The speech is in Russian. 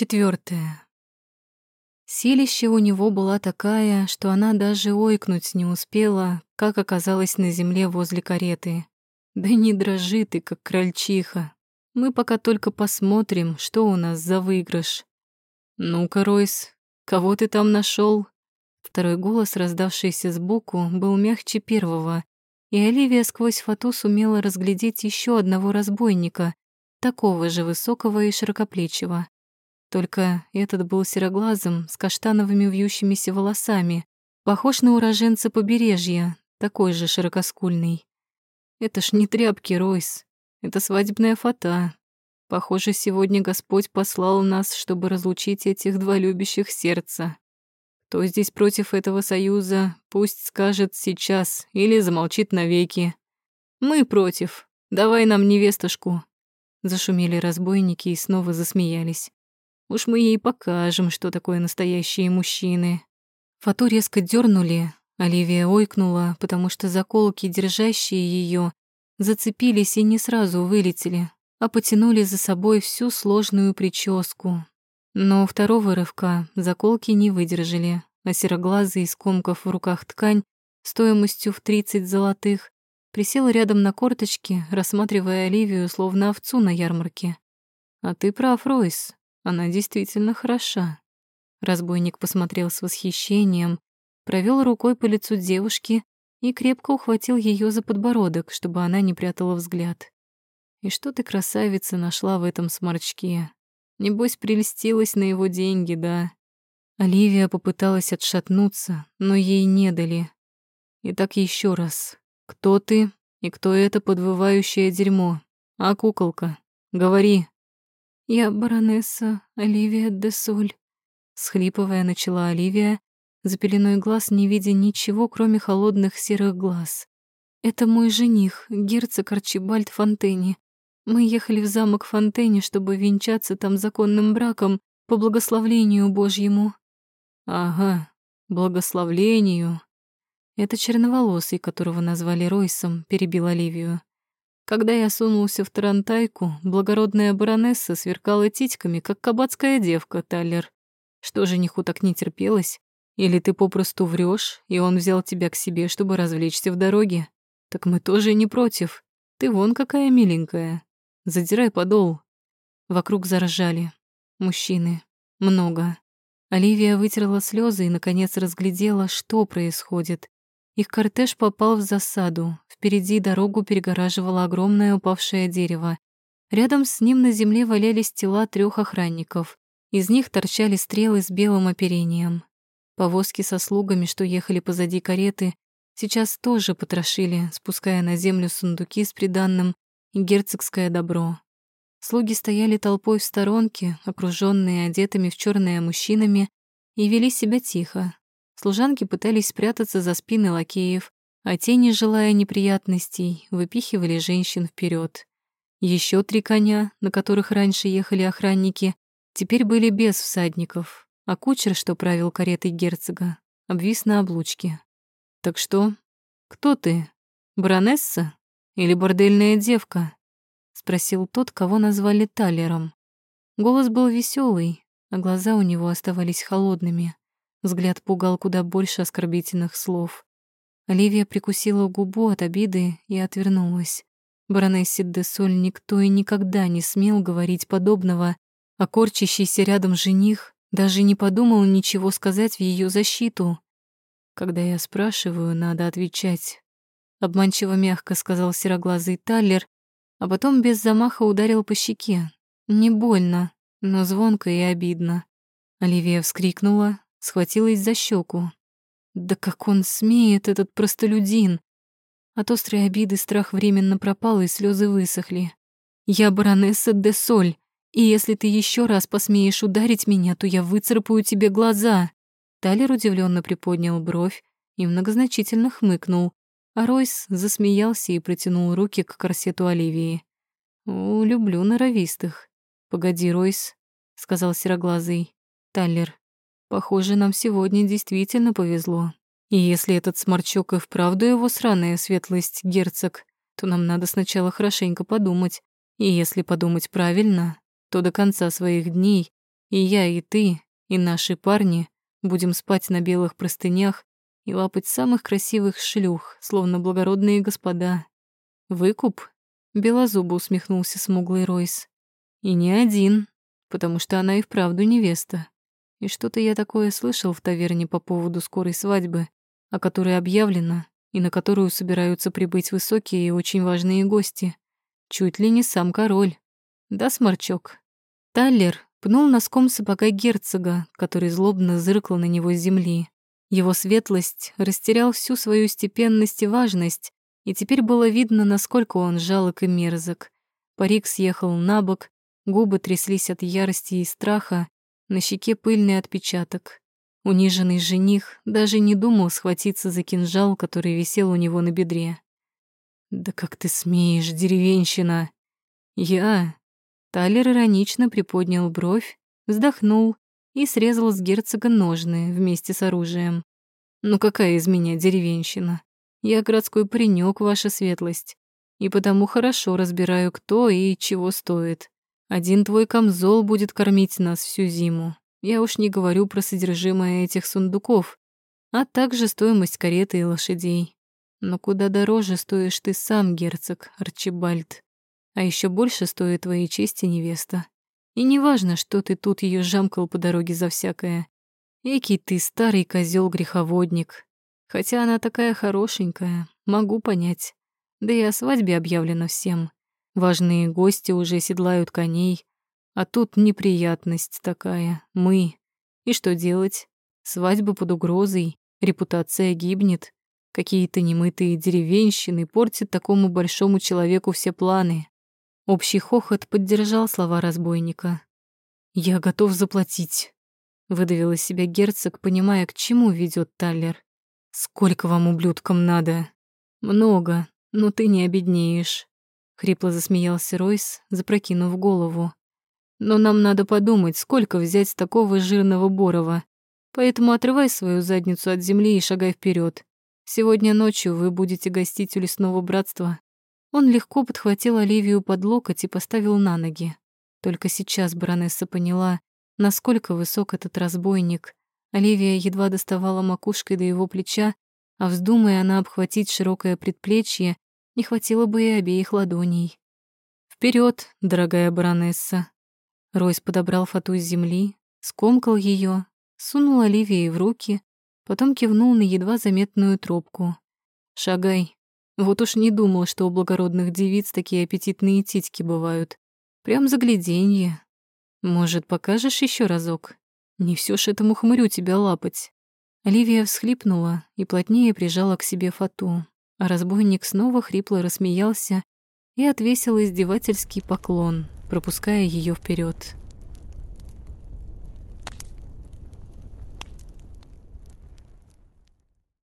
Четвертое. Силище у него была такая, что она даже ойкнуть не успела, как оказалась на земле возле кареты. Да не дрожи ты, как крольчиха. Мы пока только посмотрим, что у нас за выигрыш. Ну-ка, Ройс, кого ты там нашел? Второй голос, раздавшийся сбоку, был мягче первого, и Оливия сквозь фату сумела разглядеть еще одного разбойника, такого же высокого и широкоплечего. Только этот был сероглазым, с каштановыми вьющимися волосами, похож на уроженца побережья, такой же широкоскульный. Это ж не тряпки, Ройс, это свадебная фата. Похоже, сегодня Господь послал нас, чтобы разлучить этих два любящих сердца. Кто здесь против этого союза, пусть скажет сейчас или замолчит навеки. Мы против. Давай нам невестушку. Зашумели разбойники и снова засмеялись. Уж мы ей покажем, что такое настоящие мужчины. Фату резко дернули, Оливия ойкнула, потому что заколки, держащие ее, зацепились и не сразу вылетели, а потянули за собой всю сложную прическу. Но второго рывка заколки не выдержали, а сероглазый, скомков в руках ткань стоимостью в 30 золотых, присел рядом на корточки, рассматривая Оливию словно овцу на ярмарке. «А ты прав, Ройс, она действительно хороша. Разбойник посмотрел с восхищением, провел рукой по лицу девушки и крепко ухватил ее за подбородок, чтобы она не прятала взгляд. И что ты, красавица, нашла в этом сморчке? Небось, прельстилась на его деньги, да? Оливия попыталась отшатнуться, но ей не дали. Итак, еще раз. Кто ты и кто это подвывающее дерьмо? А куколка? Говори. «Я баронесса Оливия де Соль», — схлипывая начала Оливия, за пеленой глаз не видя ничего, кроме холодных серых глаз. «Это мой жених, герцог Арчибальд Фонтени. Мы ехали в замок Фонтени, чтобы венчаться там законным браком по благословлению Божьему». «Ага, благословлению». Это черноволосый, которого назвали Ройсом, перебил Оливию. Когда я сунулся в Тарантайку, благородная баронесса сверкала титьками, как кабацкая девка, Таллер. Что жениху так не терпелось? Или ты попросту врешь, и он взял тебя к себе, чтобы развлечься в дороге? Так мы тоже не против. Ты вон какая миленькая. Задирай подол. Вокруг заржали. Мужчины. Много. Оливия вытерла слезы и, наконец, разглядела, что происходит. Их кортеж попал в засаду. Впереди дорогу перегораживало огромное упавшее дерево. Рядом с ним на земле валялись тела трех охранников. Из них торчали стрелы с белым оперением. Повозки со слугами, что ехали позади кареты, сейчас тоже потрошили, спуская на землю сундуки с приданным и герцогское добро. Слуги стояли толпой в сторонке, окружённые одетыми в чёрное мужчинами, и вели себя тихо, Служанки пытались спрятаться за спины лакеев, а те, не желая неприятностей, выпихивали женщин вперед. Еще три коня, на которых раньше ехали охранники, теперь были без всадников, а кучер, что правил каретой герцога, обвис на облучке. «Так что? Кто ты? Баронесса или бордельная девка?» — спросил тот, кого назвали Талером. Голос был веселый, а глаза у него оставались холодными. Взгляд пугал куда больше оскорбительных слов. Оливия прикусила губу от обиды и отвернулась. Баронессе де Соль никто и никогда не смел говорить подобного, а корчащийся рядом жених даже не подумал ничего сказать в ее защиту. «Когда я спрашиваю, надо отвечать», — обманчиво мягко сказал сероглазый Таллер, а потом без замаха ударил по щеке. Не больно, но звонко и обидно. Оливия вскрикнула, схватилась за щеку. Да как он смеет, этот простолюдин! От острой обиды страх временно пропал, и слезы высохли. Я баронесса де Соль, и если ты еще раз посмеешь ударить меня, то я выцарапаю тебе глаза. Талер удивленно приподнял бровь и многозначительно хмыкнул, а Ройс засмеялся и протянул руки к корсету Оливии. «О, люблю норовистых». «Погоди, Ройс», — сказал сероглазый. Таллер, Похоже, нам сегодня действительно повезло. И если этот сморчок и вправду его сраная светлость герцог, то нам надо сначала хорошенько подумать. И если подумать правильно, то до конца своих дней И я, и ты, и наши парни будем спать на белых простынях и лапать самых красивых шлюх, словно благородные господа. Выкуп? Белозубо усмехнулся смуглый Ройс. И не один, потому что она и вправду невеста. И что-то я такое слышал в таверне по поводу скорой свадьбы, о которой объявлено, и на которую собираются прибыть высокие и очень важные гости. Чуть ли не сам король. Да, сморчок? Таллер пнул носком сапога герцога, который злобно зыркал на него с земли. Его светлость растерял всю свою степенность и важность, и теперь было видно, насколько он жалок и мерзок. Парик съехал на бок, губы тряслись от ярости и страха, на щеке пыльный отпечаток. Униженный жених даже не думал схватиться за кинжал, который висел у него на бедре. «Да как ты смеешь, деревенщина!» «Я...» Талер иронично приподнял бровь, вздохнул и срезал с герцога ножны вместе с оружием. «Ну какая из меня деревенщина? Я городской паренек, ваша светлость, и потому хорошо разбираю, кто и чего стоит. Один твой камзол будет кормить нас всю зиму. Я уж не говорю про содержимое этих сундуков, а также стоимость кареты и лошадей. Но куда дороже стоишь ты сам, герцог Арчибальд. А еще больше стоит твоей чести невеста. И неважно, что ты тут ее жамкал по дороге за всякое. Экий ты старый козел греховодник. Хотя она такая хорошенькая, могу понять. Да и о свадьбе объявлено всем. Важные гости уже седлают коней, а тут неприятность такая. Мы. И что делать? Свадьба под угрозой, репутация гибнет. Какие-то немытые деревенщины портят такому большому человеку все планы. Общий хохот поддержал слова разбойника. «Я готов заплатить», — выдавил из себя герцог, понимая, к чему ведет Таллер. «Сколько вам, ублюдкам, надо?» «Много, но ты не обеднеешь. Хрипло засмеялся Ройс, запрокинув голову. Но нам надо подумать, сколько взять такого жирного Борова. Поэтому отрывай свою задницу от земли и шагай вперед. Сегодня ночью вы будете гостить у лесного братства. Он легко подхватил Оливию под локоть и поставил на ноги. Только сейчас баронесса поняла, насколько высок этот разбойник. Оливия едва доставала макушкой до его плеча, а вздумая она обхватить широкое предплечье, не хватило бы и обеих ладоней. Вперед, дорогая баронесса!» Ройс подобрал фату с земли, скомкал ее, сунул Оливии в руки, потом кивнул на едва заметную тропку. «Шагай. Вот уж не думал, что у благородных девиц такие аппетитные титьки бывают. Прям загляденье. Может, покажешь еще разок? Не все ж этому хмырю тебя лапать». Оливия всхлипнула и плотнее прижала к себе фату. А разбойник снова хрипло рассмеялся и отвесил издевательский поклон, пропуская ее вперед.